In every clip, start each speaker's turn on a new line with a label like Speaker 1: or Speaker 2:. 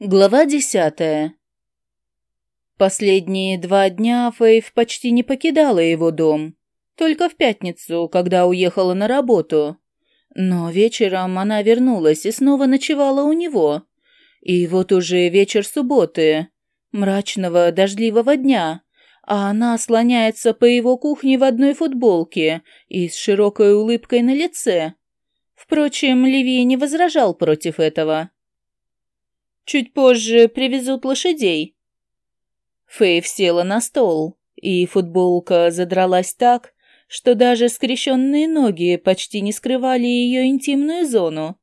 Speaker 1: Глава десятая. Последние два дня Фейв почти не покидала его дом. Только в пятницу, когда уехала на работу. Но вечером она вернулась и снова ночевала у него. И вот уже вечер субботы, мрачного дождливого дня, а она слоняется по его кухне в одной футболке и с широкой улыбкой на лице. Впрочем, Ливи не возражал против этого. Чуть позже привезут лошадей. Фейв села на стол, и футболка задралась так, что даже скрещенные ноги почти не скрывали ее интимную зону.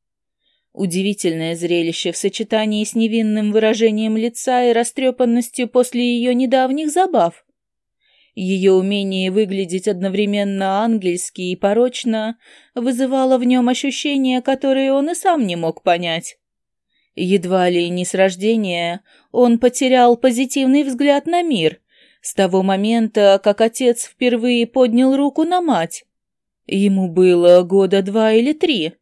Speaker 1: Удивительное зрелище в сочетании с невинным выражением лица и растрепанностью после ее недавних забав. Ее умение выглядеть одновременно ангельски и порочно вызывало в нем ощущения, которые он и сам не мог понять. Едва ли не с рождения он потерял позитивный взгляд на мир с того момента, как отец впервые поднял руку на мать. Ему было года два или три.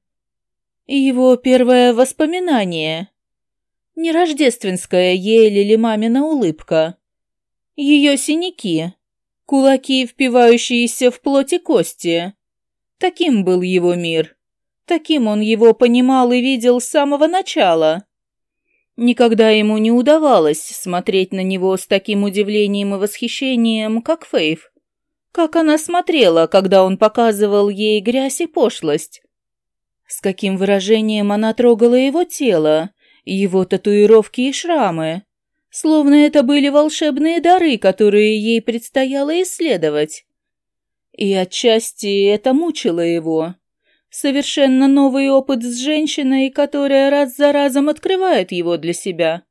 Speaker 1: Его первое воспоминание. Не рождественская ель или мамина улыбка. Ее синяки, кулаки, впивающиеся в плоть и кости. Таким был его мир. Таким он его понимал и видел с самого начала. Никогда ему не удавалось смотреть на него с таким удивлением и восхищением, как Фейв. Как она смотрела, когда он показывал ей грязь и пошлость. С каким выражением она трогала его тело, его татуировки и шрамы. Словно это были волшебные дары, которые ей предстояло исследовать. И отчасти это мучило его. Совершенно новый опыт с женщиной, которая раз за разом открывает его для себя.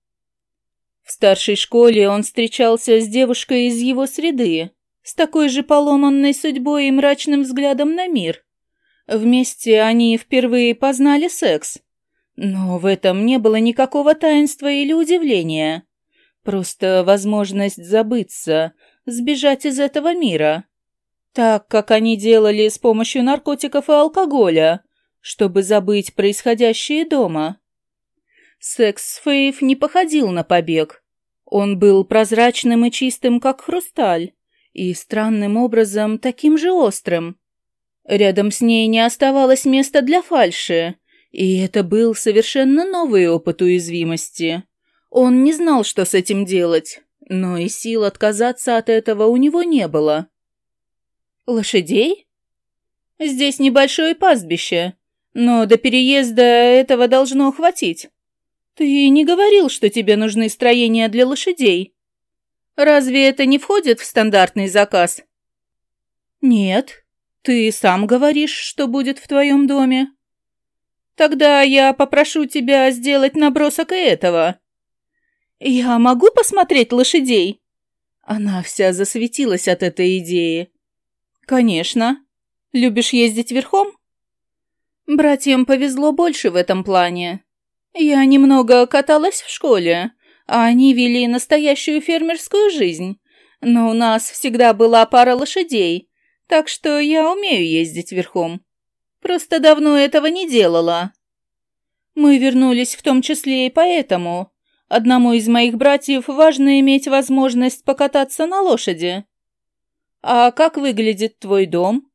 Speaker 1: В старшей школе он встречался с девушкой из его среды, с такой же поломанной судьбой и мрачным взглядом на мир. Вместе они впервые познали секс. Но в этом не было никакого таинства или удивления. Просто возможность забыться, сбежать из этого мира так как они делали с помощью наркотиков и алкоголя, чтобы забыть происходящее дома. Секс с Фейв не походил на побег. Он был прозрачным и чистым, как хрусталь, и странным образом таким же острым. Рядом с ней не оставалось места для фальши, и это был совершенно новый опыт уязвимости. Он не знал, что с этим делать, но и сил отказаться от этого у него не было. Лошадей? Здесь небольшое пастбище, но до переезда этого должно хватить. Ты не говорил, что тебе нужны строения для лошадей. Разве это не входит в стандартный заказ? Нет. Ты сам говоришь, что будет в твоем доме. Тогда я попрошу тебя сделать набросок этого. Я могу посмотреть лошадей? Она вся засветилась от этой идеи. «Конечно. Любишь ездить верхом?» Братьям повезло больше в этом плане. Я немного каталась в школе, а они вели настоящую фермерскую жизнь. Но у нас всегда была пара лошадей, так что я умею ездить верхом. Просто давно этого не делала. Мы вернулись в том числе и поэтому. Одному из моих братьев важно иметь возможность покататься на лошади. «А как выглядит твой дом?»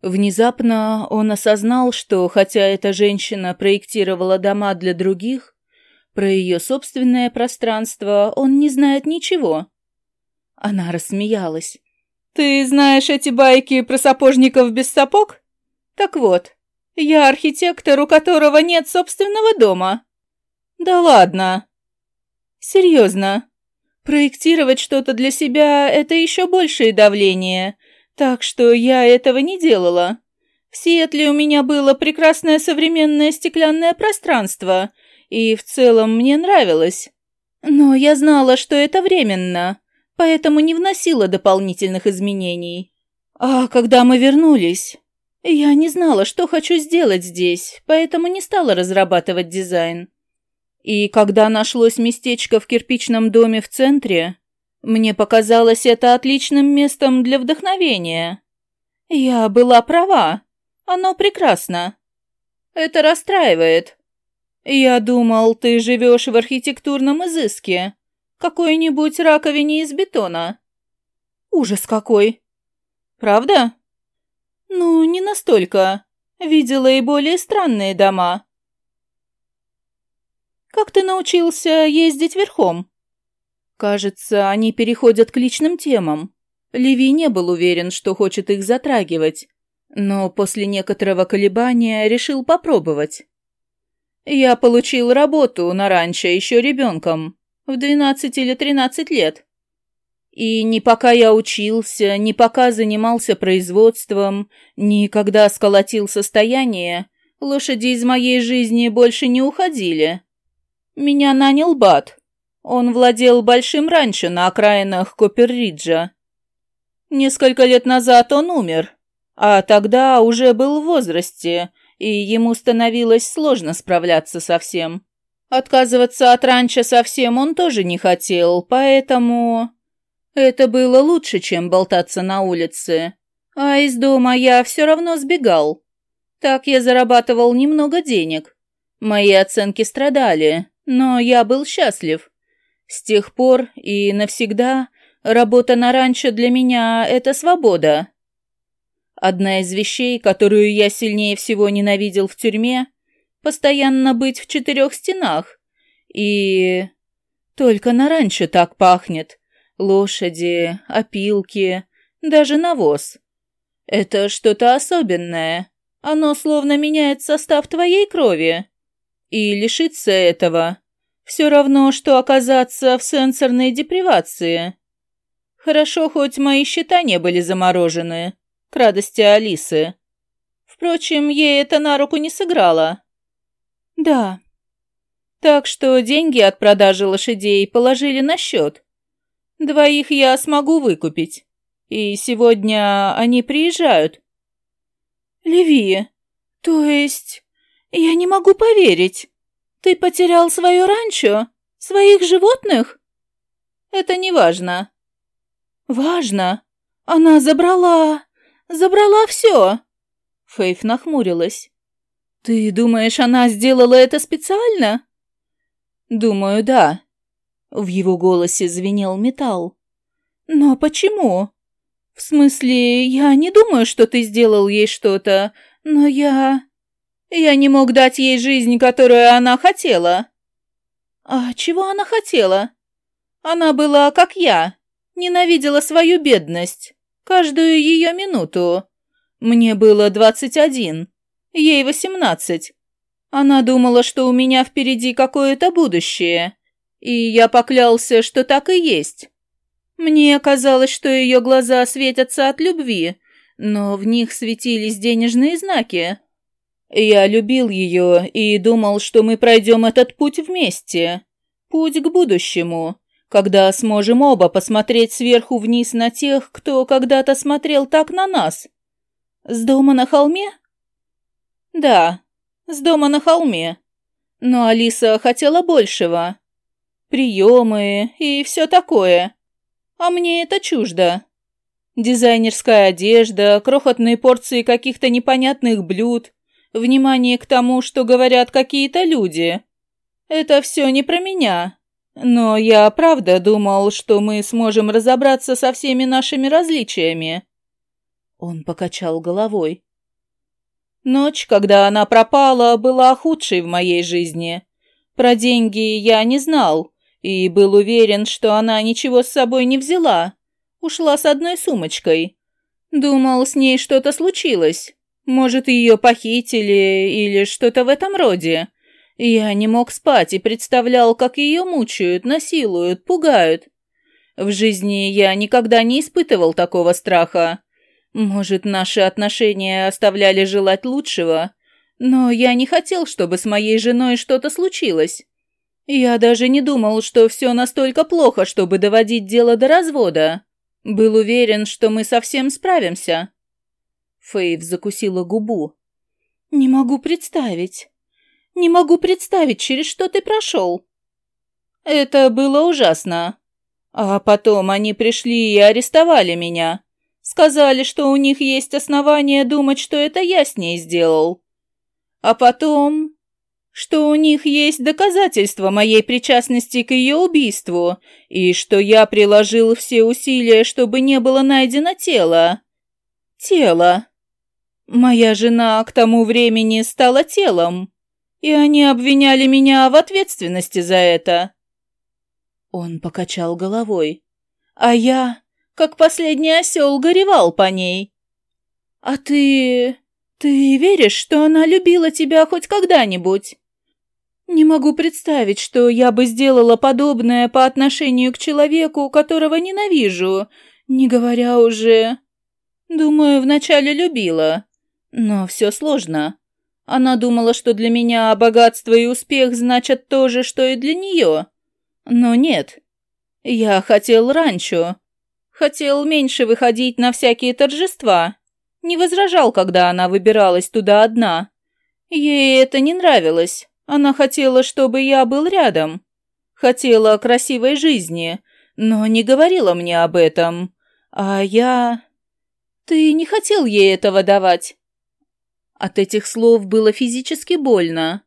Speaker 1: Внезапно он осознал, что, хотя эта женщина проектировала дома для других, про ее собственное пространство он не знает ничего. Она рассмеялась. «Ты знаешь эти байки про сапожников без сапог? Так вот, я архитектор, у которого нет собственного дома». «Да ладно». «Серьезно. Проектировать что-то для себя – это еще большее давление, так что я этого не делала. В Сиэтле у меня было прекрасное современное стеклянное пространство, и в целом мне нравилось. Но я знала, что это временно, поэтому не вносила дополнительных изменений. А когда мы вернулись, я не знала, что хочу сделать здесь, поэтому не стала разрабатывать дизайн. И когда нашлось местечко в кирпичном доме в центре, мне показалось это отличным местом для вдохновения. Я была права. Оно прекрасно. Это расстраивает. Я думал, ты живешь в архитектурном изыске. Какой-нибудь раковине из бетона. Ужас какой. Правда? Ну, не настолько. Видела и более странные дома. Как ты научился ездить верхом? Кажется, они переходят к личным темам. Леви не был уверен, что хочет их затрагивать, но после некоторого колебания решил попробовать. Я получил работу на ранчо еще ребенком, в 12 или 13 лет. И ни пока я учился, ни пока занимался производством, ни когда сколотил состояние, лошади из моей жизни больше не уходили. Меня нанял Бат. Он владел большим ранчо на окраинах Копперриджа. Несколько лет назад он умер, а тогда уже был в возрасте, и ему становилось сложно справляться со всем. Отказываться от ранчо совсем он тоже не хотел, поэтому... Это было лучше, чем болтаться на улице. А из дома я все равно сбегал. Так я зарабатывал немного денег. Мои оценки страдали, но я был счастлив. С тех пор и навсегда работа на ранчо для меня — это свобода. Одна из вещей, которую я сильнее всего ненавидел в тюрьме — постоянно быть в четырех стенах. И... Только на ранчо так пахнет. Лошади, опилки, даже навоз. Это что-то особенное. Оно словно меняет состав твоей крови. И лишиться этого все равно, что оказаться в сенсорной депривации. Хорошо, хоть мои счета не были заморожены к радости Алисы. Впрочем, ей это на руку не сыграло. Да. Так что деньги от продажи лошадей положили на счет. Двоих я смогу выкупить. И сегодня они приезжают. Леви, то есть... Я не могу поверить. Ты потерял свое ранчо? Своих животных? Это не важно. Важно. Она забрала... Забрала все!» Фейф нахмурилась. «Ты думаешь, она сделала это специально?» «Думаю, да». В его голосе звенел металл. «Но почему?» «В смысле, я не думаю, что ты сделал ей что-то, но я...» «Я не мог дать ей жизнь, которую она хотела». «А чего она хотела?» «Она была как я, ненавидела свою бедность». Каждую ее минуту. Мне было двадцать один, ей восемнадцать. Она думала, что у меня впереди какое-то будущее, и я поклялся, что так и есть. Мне казалось, что ее глаза светятся от любви, но в них светились денежные знаки. Я любил ее и думал, что мы пройдем этот путь вместе. Путь к будущему когда сможем оба посмотреть сверху вниз на тех, кто когда-то смотрел так на нас. С дома на холме? Да, с дома на холме. Но Алиса хотела большего. Приемы и все такое. А мне это чуждо. Дизайнерская одежда, крохотные порции каких-то непонятных блюд, внимание к тому, что говорят какие-то люди. Это все не про меня. Но я правда думал, что мы сможем разобраться со всеми нашими различиями. Он покачал головой. Ночь, когда она пропала, была худшей в моей жизни. Про деньги я не знал и был уверен, что она ничего с собой не взяла. Ушла с одной сумочкой. Думал, с ней что-то случилось. Может, ее похитили или что-то в этом роде. Я не мог спать и представлял, как ее мучают, насилуют, пугают. В жизни я никогда не испытывал такого страха. Может, наши отношения оставляли желать лучшего, но я не хотел, чтобы с моей женой что-то случилось. Я даже не думал, что все настолько плохо, чтобы доводить дело до развода. Был уверен, что мы совсем справимся. Фейв закусила губу. «Не могу представить. Не могу представить, через что ты прошел». «Это было ужасно. А потом они пришли и арестовали меня. Сказали, что у них есть основания думать, что это я с ней сделал. А потом...» что у них есть доказательства моей причастности к ее убийству и что я приложил все усилия, чтобы не было найдено тело. Тело. Моя жена к тому времени стала телом, и они обвиняли меня в ответственности за это. Он покачал головой, а я, как последний осел, горевал по ней. «А ты... ты веришь, что она любила тебя хоть когда-нибудь?» «Не могу представить, что я бы сделала подобное по отношению к человеку, которого ненавижу, не говоря уже...» «Думаю, вначале любила, но все сложно. Она думала, что для меня богатство и успех значат то же, что и для нее. Но нет. Я хотел раньше. Хотел меньше выходить на всякие торжества. Не возражал, когда она выбиралась туда одна. Ей это не нравилось. Она хотела, чтобы я был рядом. Хотела красивой жизни, но не говорила мне об этом. А я... Ты не хотел ей этого давать. От этих слов было физически больно.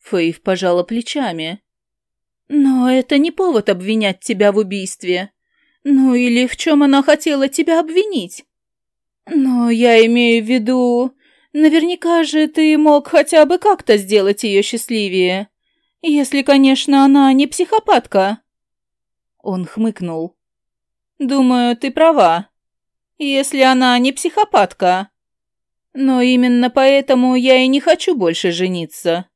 Speaker 1: Фейв пожала плечами. «Но это не повод обвинять тебя в убийстве. Ну или в чем она хотела тебя обвинить? Но я имею в виду, наверняка же ты мог хотя бы как-то сделать ее счастливее. Если, конечно, она не психопатка». Он хмыкнул. «Думаю, ты права. Если она не психопатка, но именно поэтому я и не хочу больше жениться.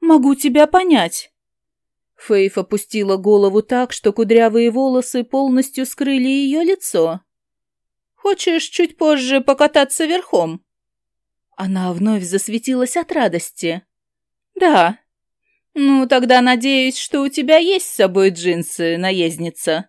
Speaker 1: Могу тебя понять. Фейф опустила голову так, что кудрявые волосы полностью скрыли ее лицо. Хочешь чуть позже покататься верхом? Она вновь засветилась от радости. Да. Ну, тогда надеюсь, что у тебя есть с собой джинсы, наездница.